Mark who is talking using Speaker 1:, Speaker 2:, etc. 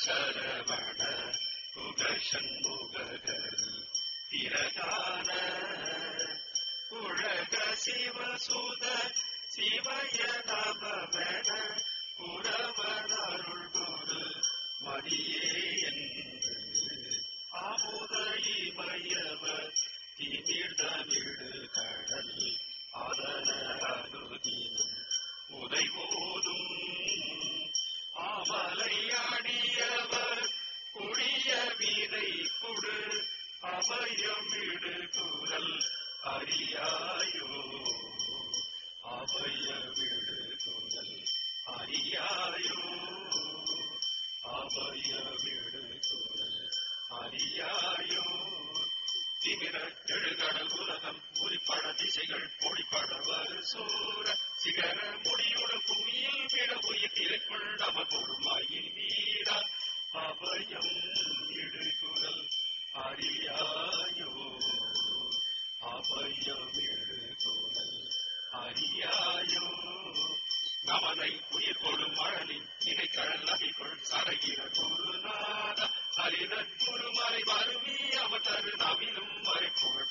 Speaker 1: சரவண புகஷண்முகர் திரகான உலக சிவசுத சிவய தபவன புறவனருள் குரு வீரை குடு அபயமிடு குரல் அறியாயோ. அபயமிடு குரல் அறியாயோ. அபயமிடு குரல் அறியாயோ. திமிர எழுகடல் உலகம் உரிப்பட திசைகள் பொடிப்பட வரு சூர. சிகர முடியுட புவியில் விட உயிர் திரைக்குள் நமக்குள்மாயின் வீரா அபயம் இடுகுரல் அறியாயோ அபயம் இடுகுரல் அறியாயோ நமனை உயிர் கொடும் மழலின் இணைக்கடல் நபிக்குள் சரகிர குருநாத ஹரிர குருமலை வருவி அவதரு நவிலும் வரை புகழ்